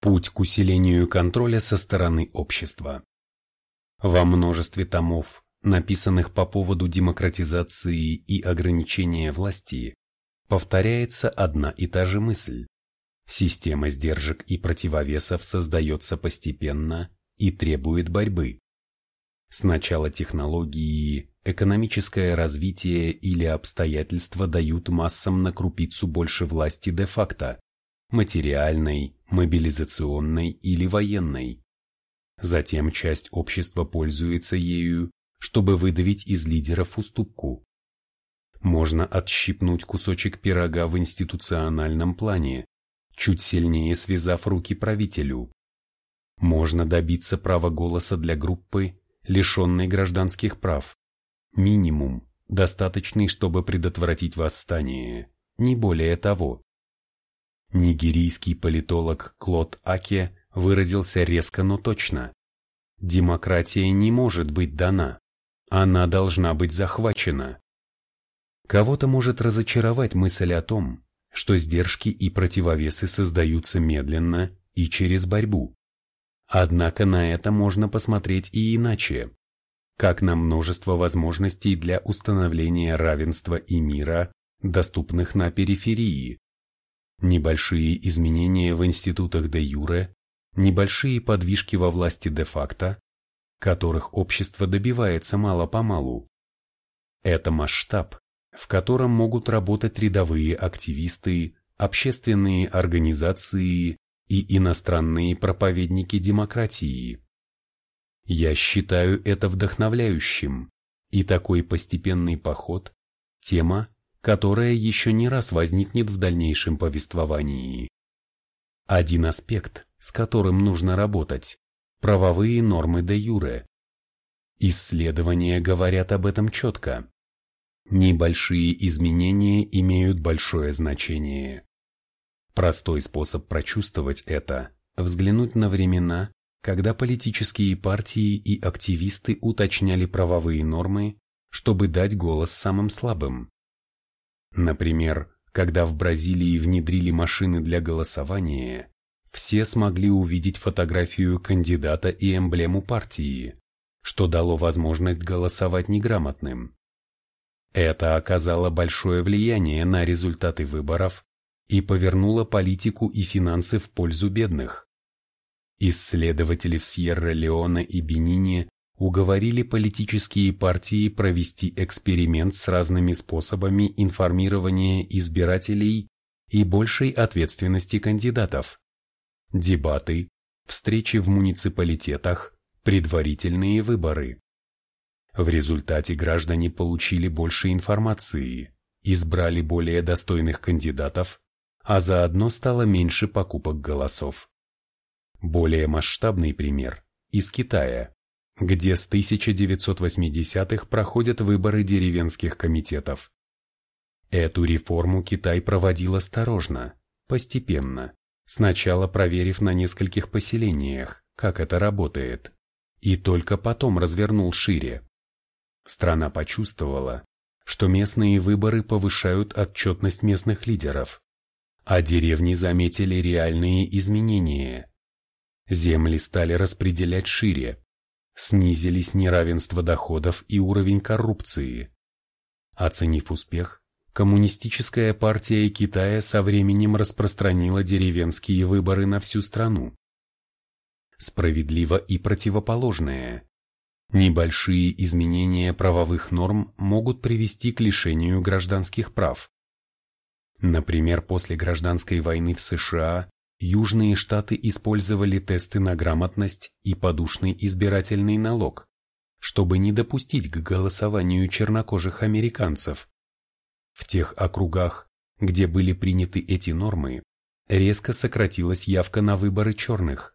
Путь к усилению контроля со стороны общества. Во множестве томов, написанных по поводу демократизации и ограничения власти, повторяется одна и та же мысль. Система сдержек и противовесов создается постепенно и требует борьбы. Сначала технологии, экономическое развитие или обстоятельства дают массам на крупицу больше власти де-факто, материальной, мобилизационной или военной. Затем часть общества пользуется ею, чтобы выдавить из лидеров уступку. Можно отщипнуть кусочек пирога в институциональном плане, чуть сильнее связав руки правителю. Можно добиться права голоса для группы, лишенной гражданских прав. Минимум, достаточный, чтобы предотвратить восстание, не более того. Нигерийский политолог Клод Аке выразился резко, но точно. Демократия не может быть дана, она должна быть захвачена. Кого-то может разочаровать мысль о том, что сдержки и противовесы создаются медленно и через борьбу. Однако на это можно посмотреть и иначе, как на множество возможностей для установления равенства и мира, доступных на периферии. Небольшие изменения в институтах де юре, небольшие подвижки во власти де-факто, которых общество добивается мало-помалу. Это масштаб, в котором могут работать рядовые активисты, общественные организации и иностранные проповедники демократии. Я считаю это вдохновляющим, и такой постепенный поход – тема, которая еще не раз возникнет в дальнейшем повествовании. Один аспект, с которым нужно работать – правовые нормы де юре. Исследования говорят об этом четко. Небольшие изменения имеют большое значение. Простой способ прочувствовать это – взглянуть на времена, когда политические партии и активисты уточняли правовые нормы, чтобы дать голос самым слабым. Например, когда в Бразилии внедрили машины для голосования, все смогли увидеть фотографию кандидата и эмблему партии, что дало возможность голосовать неграмотным. Это оказало большое влияние на результаты выборов и повернуло политику и финансы в пользу бедных. Исследователи в Сьерра-Леоне и Бенине уговорили политические партии провести эксперимент с разными способами информирования избирателей и большей ответственности кандидатов. Дебаты, встречи в муниципалитетах, предварительные выборы. В результате граждане получили больше информации, избрали более достойных кандидатов, а заодно стало меньше покупок голосов. Более масштабный пример – из Китая где с 1980-х проходят выборы деревенских комитетов. Эту реформу Китай проводил осторожно, постепенно, сначала проверив на нескольких поселениях, как это работает, и только потом развернул шире. Страна почувствовала, что местные выборы повышают отчетность местных лидеров, а деревни заметили реальные изменения. Земли стали распределять шире, снизились неравенство доходов и уровень коррупции. Оценив успех, Коммунистическая партия Китая со временем распространила деревенские выборы на всю страну. Справедливо и противоположное. Небольшие изменения правовых норм могут привести к лишению гражданских прав. Например, после гражданской войны в США Южные штаты использовали тесты на грамотность и подушный избирательный налог, чтобы не допустить к голосованию чернокожих американцев. В тех округах, где были приняты эти нормы, резко сократилась явка на выборы черных.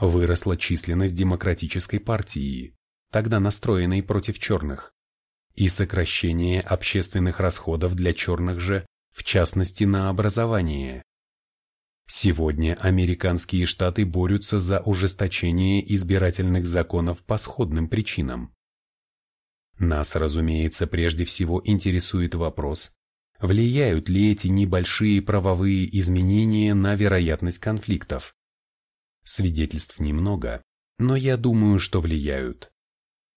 Выросла численность демократической партии, тогда настроенной против черных, и сокращение общественных расходов для черных же, в частности на образование. Сегодня американские штаты борются за ужесточение избирательных законов по сходным причинам. Нас, разумеется, прежде всего интересует вопрос, влияют ли эти небольшие правовые изменения на вероятность конфликтов. Свидетельств немного, но я думаю, что влияют.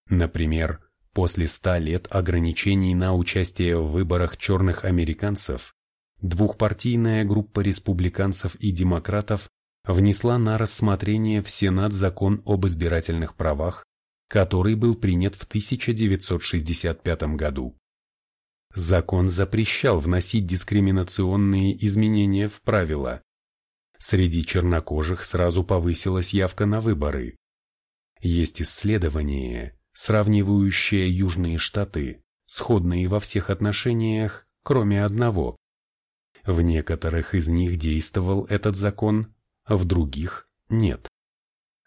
Например, после ста лет ограничений на участие в выборах черных американцев, двухпартийная группа республиканцев и демократов внесла на рассмотрение в Сенат закон об избирательных правах, который был принят в 1965 году. Закон запрещал вносить дискриминационные изменения в правила. Среди чернокожих сразу повысилась явка на выборы. Есть исследование, сравнивающее Южные Штаты, сходные во всех отношениях, кроме одного. В некоторых из них действовал этот закон, а в других – нет.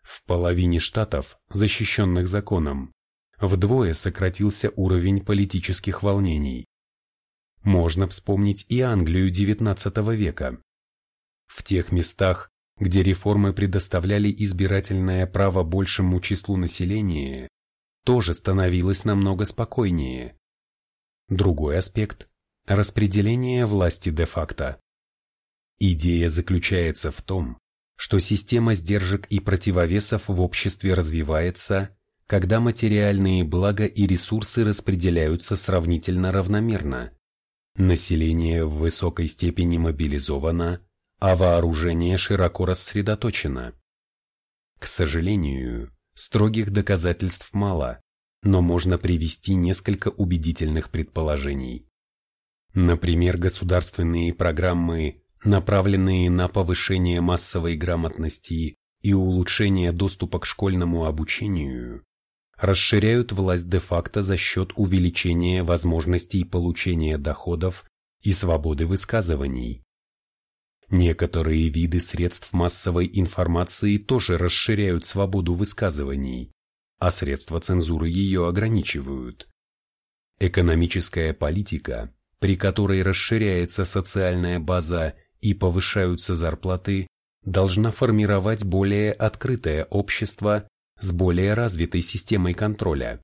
В половине штатов, защищенных законом, вдвое сократился уровень политических волнений. Можно вспомнить и Англию XIX века. В тех местах, где реформы предоставляли избирательное право большему числу населения, тоже становилось намного спокойнее. Другой аспект – распределение власти де-факто. Идея заключается в том, что система сдержек и противовесов в обществе развивается, когда материальные блага и ресурсы распределяются сравнительно равномерно. Население в высокой степени мобилизовано, а вооружение широко рассредоточено. К сожалению, строгих доказательств мало, но можно привести несколько убедительных предположений. Например, государственные программы направленные на повышение массовой грамотности и улучшение доступа к школьному обучению, расширяют власть де-факто за счет увеличения возможностей получения доходов и свободы высказываний. Некоторые виды средств массовой информации тоже расширяют свободу высказываний, а средства цензуры ее ограничивают. Экономическая политика, при которой расширяется социальная база и повышаются зарплаты, должна формировать более открытое общество с более развитой системой контроля.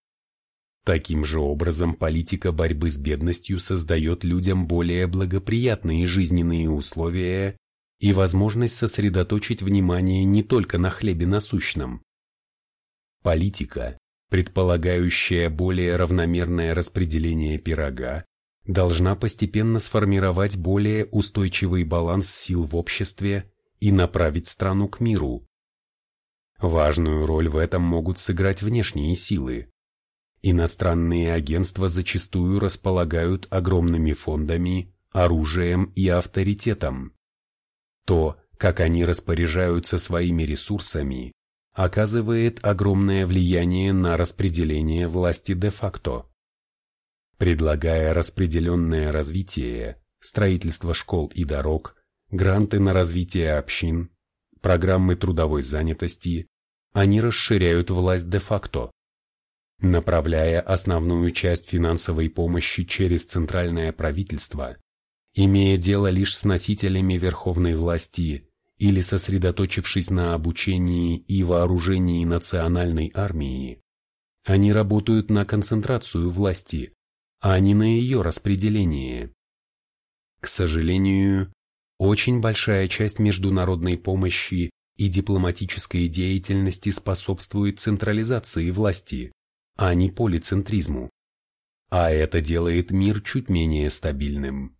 Таким же образом политика борьбы с бедностью создает людям более благоприятные жизненные условия и возможность сосредоточить внимание не только на хлебе насущном. Политика, предполагающая более равномерное распределение пирога, должна постепенно сформировать более устойчивый баланс сил в обществе и направить страну к миру. Важную роль в этом могут сыграть внешние силы. Иностранные агентства зачастую располагают огромными фондами, оружием и авторитетом. То, как они распоряжаются своими ресурсами, оказывает огромное влияние на распределение власти де-факто предлагая распределенное развитие, строительство школ и дорог, гранты на развитие общин, программы трудовой занятости, они расширяют власть де-факто. Направляя основную часть финансовой помощи через центральное правительство, имея дело лишь с носителями верховной власти или сосредоточившись на обучении и вооружении национальной армии, они работают на концентрацию власти, а не на ее распределение. К сожалению, очень большая часть международной помощи и дипломатической деятельности способствует централизации власти, а не полицентризму. А это делает мир чуть менее стабильным.